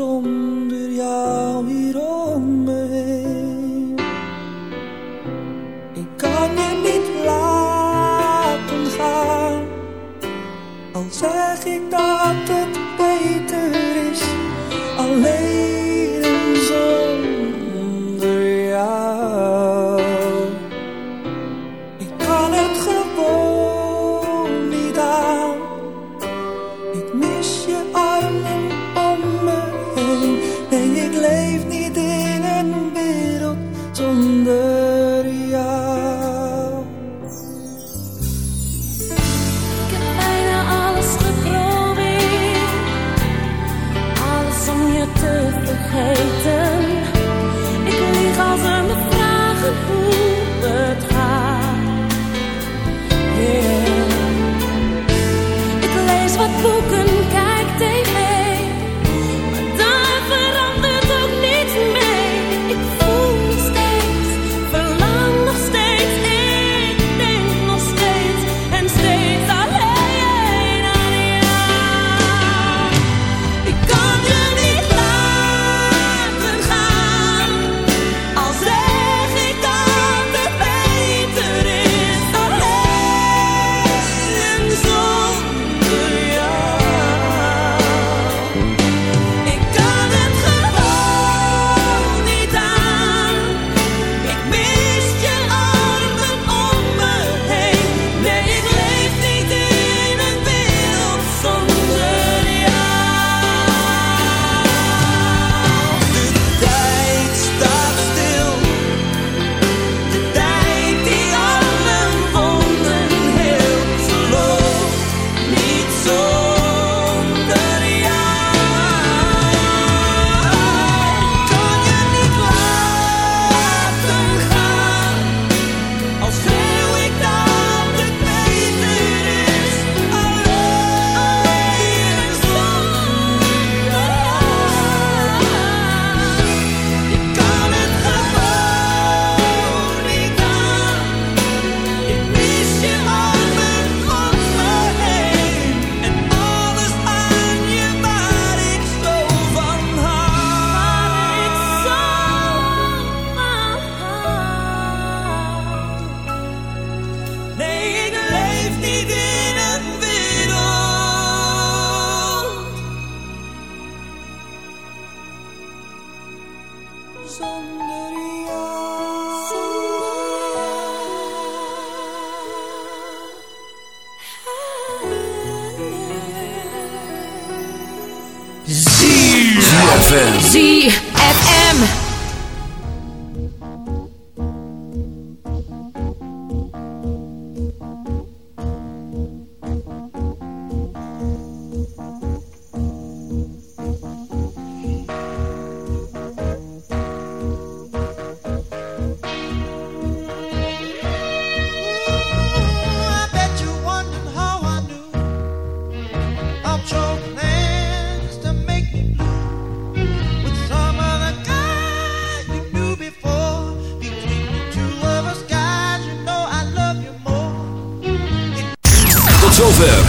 rond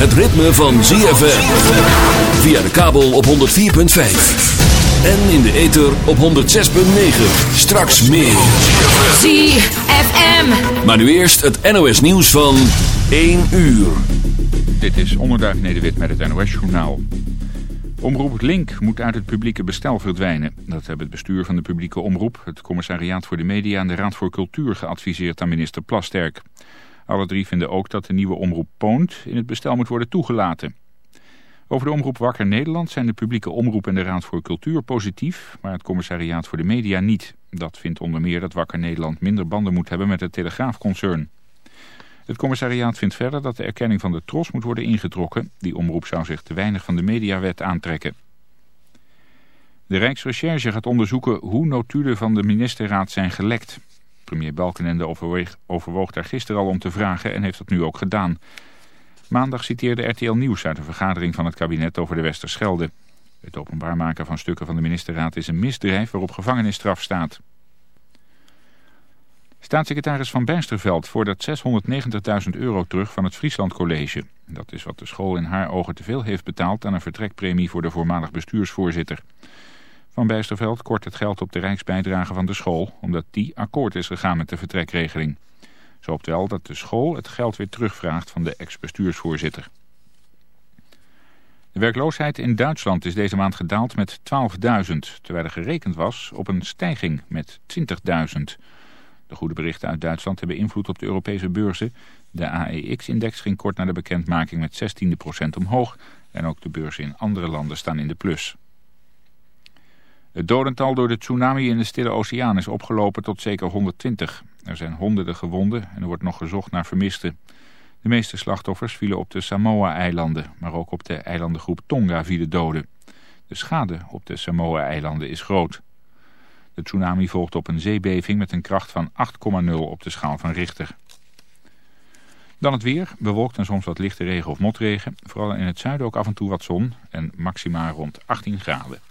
het ritme van ZFM. Via de kabel op 104.5. En in de ether op 106.9. Straks meer. ZFM. Maar nu eerst het NOS nieuws van 1 uur. Dit is Onderduif Nederwit met het NOS-journaal. Omroep Link moet uit het publieke bestel verdwijnen. Dat hebben het bestuur van de publieke omroep, het commissariaat voor de media en de Raad voor Cultuur geadviseerd aan minister Plasterk. Alle drie vinden ook dat de nieuwe omroep Poont in het bestel moet worden toegelaten. Over de omroep Wakker Nederland zijn de publieke omroep en de Raad voor Cultuur positief, maar het commissariaat voor de media niet. Dat vindt onder meer dat Wakker Nederland minder banden moet hebben met het Telegraafconcern. Het commissariaat vindt verder dat de erkenning van de tros moet worden ingetrokken. Die omroep zou zich te weinig van de mediawet aantrekken. De Rijksrecherche gaat onderzoeken hoe notulen van de ministerraad zijn gelekt. Premier Balkenende overwoog daar gisteren al om te vragen en heeft dat nu ook gedaan. Maandag citeerde RTL Nieuws uit een vergadering van het kabinet over de Westerschelde. Het openbaar maken van stukken van de ministerraad is een misdrijf waarop gevangenisstraf staat. Staatssecretaris Van Bijsterveld vordert 690.000 euro terug van het Friesland College. Dat is wat de school in haar ogen te veel heeft betaald aan een vertrekpremie voor de voormalig bestuursvoorzitter. Van Bijsterveld kort het geld op de rijksbijdrage van de school, omdat die akkoord is gegaan met de vertrekregeling. Zo hoopt wel dat de school het geld weer terugvraagt van de ex-bestuursvoorzitter. De werkloosheid in Duitsland is deze maand gedaald met 12.000, terwijl er gerekend was op een stijging met 20.000. De goede berichten uit Duitsland hebben invloed op de Europese beurzen. De AEX-index ging kort na de bekendmaking met 16% omhoog en ook de beurzen in andere landen staan in de plus. Het dodental door de tsunami in de Stille Oceaan is opgelopen tot zeker 120. Er zijn honderden gewonden en er wordt nog gezocht naar vermisten. De meeste slachtoffers vielen op de Samoa-eilanden, maar ook op de eilandengroep Tonga vielen doden. De schade op de Samoa-eilanden is groot. De tsunami volgt op een zeebeving met een kracht van 8,0 op de schaal van Richter. Dan het weer, bewolkt en soms wat lichte regen of motregen. Vooral in het zuiden ook af en toe wat zon en maxima rond 18 graden.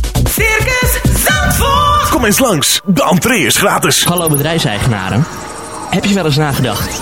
Circus Zandvoort. Kom eens langs, de entree is gratis. Hallo bedrijfseigenaren. Heb je wel eens nagedacht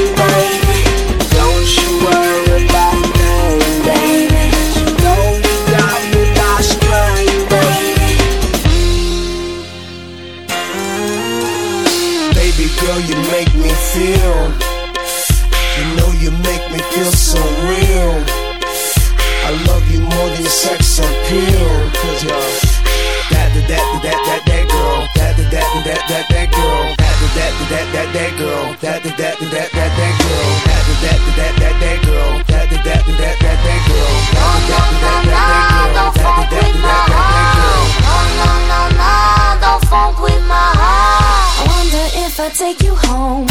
you make me feel. You know you make me feel so real. I love you more than sex appeal. Cause you're that, that, that, that, that, that girl. That, that, that, that, that, that girl. That, that, that, that, that that girl. That, that, that, that, that, that girl. That, that, that, that, that girl. That, that, that, that, that girl. That, that, that, that, that girl. Don't fuck with me now. I take you home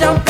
don't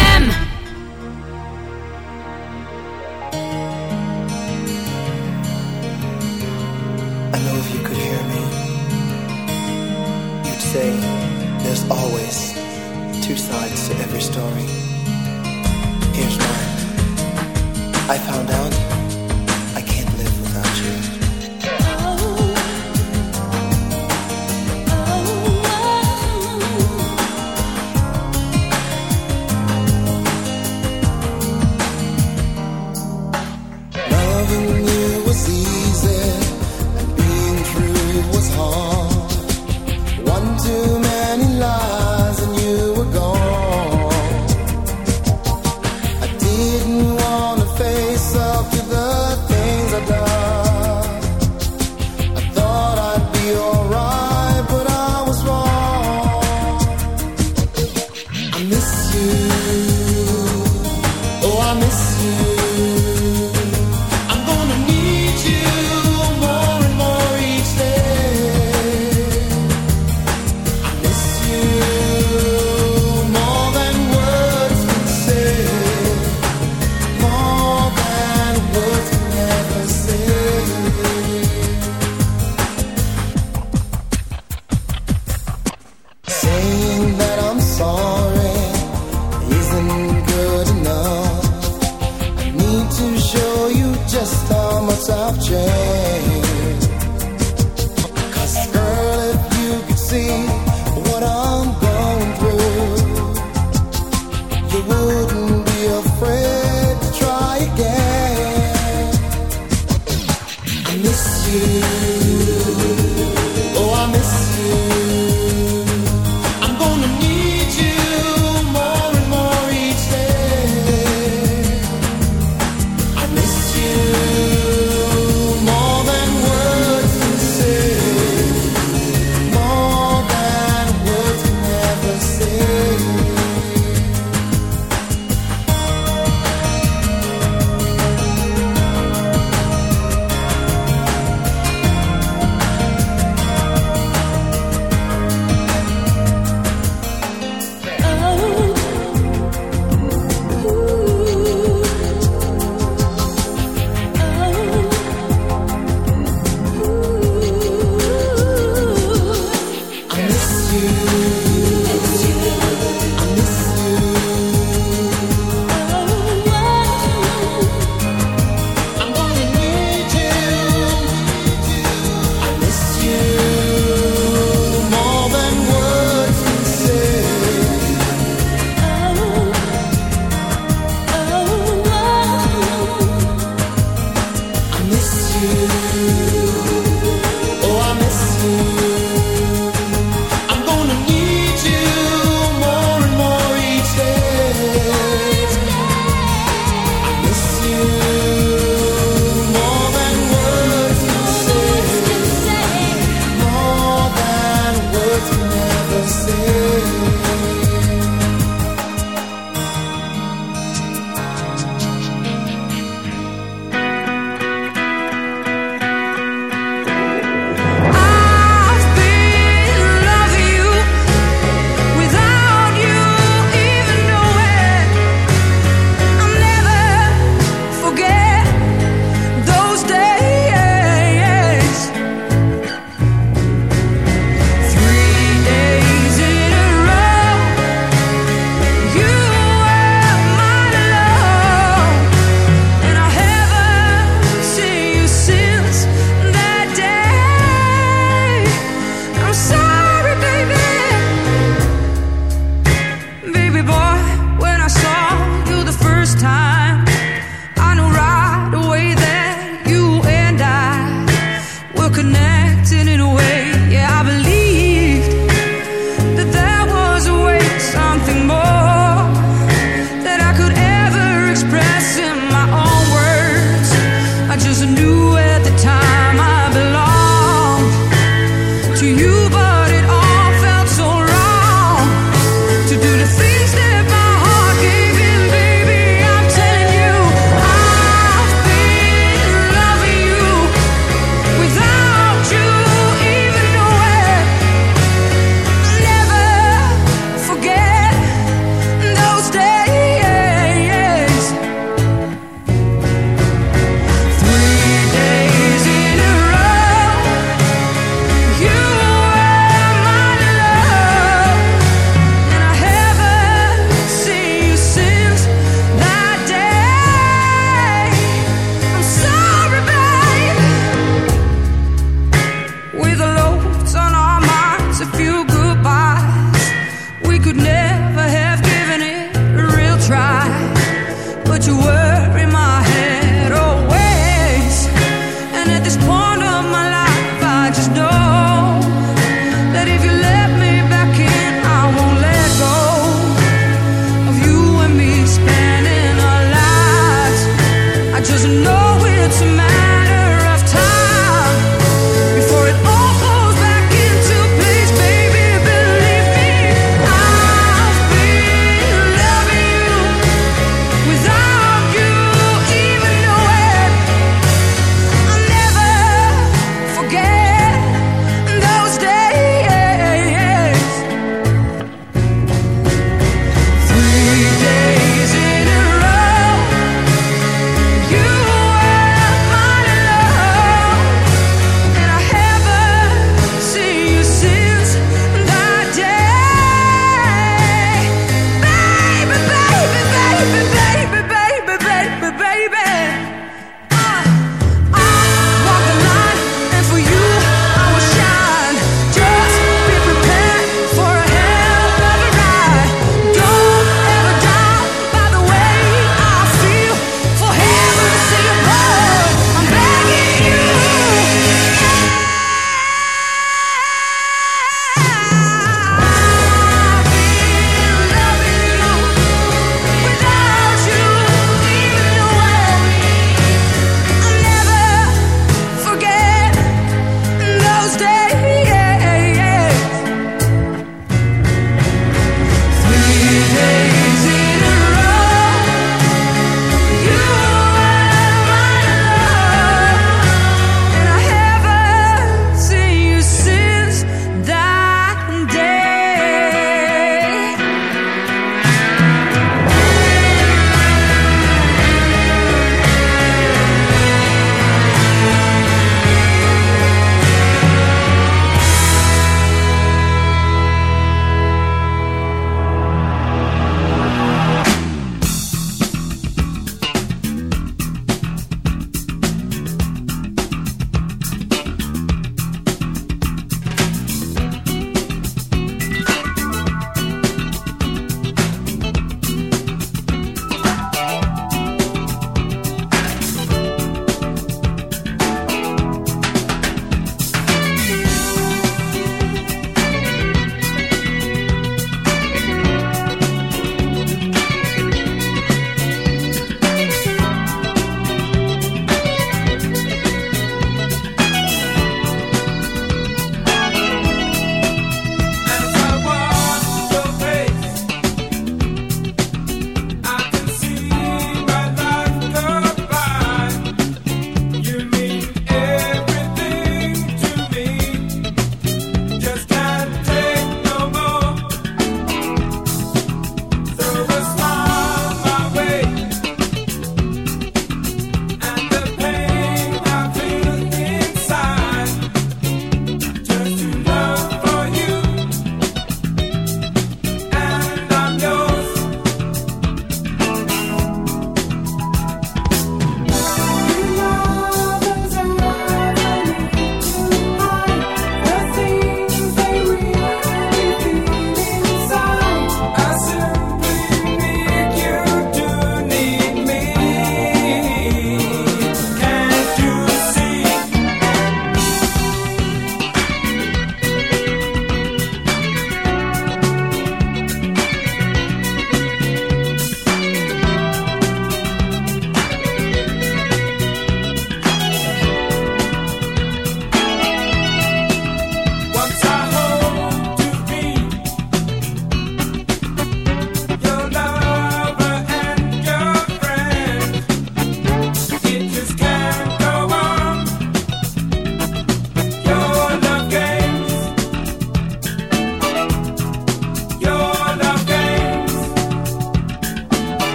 connect.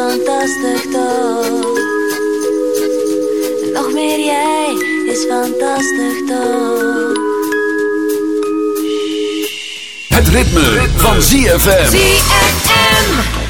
fantastisch toch? Nog meer jij is fantastisch toch? Het ritme, van ZFM. ZFM.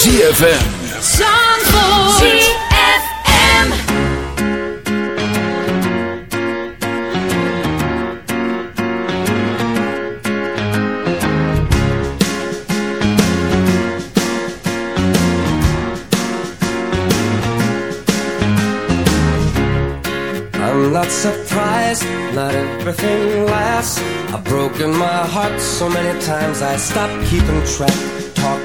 ZFM. Zandvoort. ZFM. I'm not surprised, not everything lasts. I've broken my heart so many times I stopped keeping track.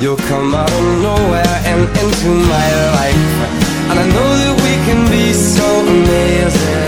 you'll come out of nowhere and into my life. And I know that we can be so amazing.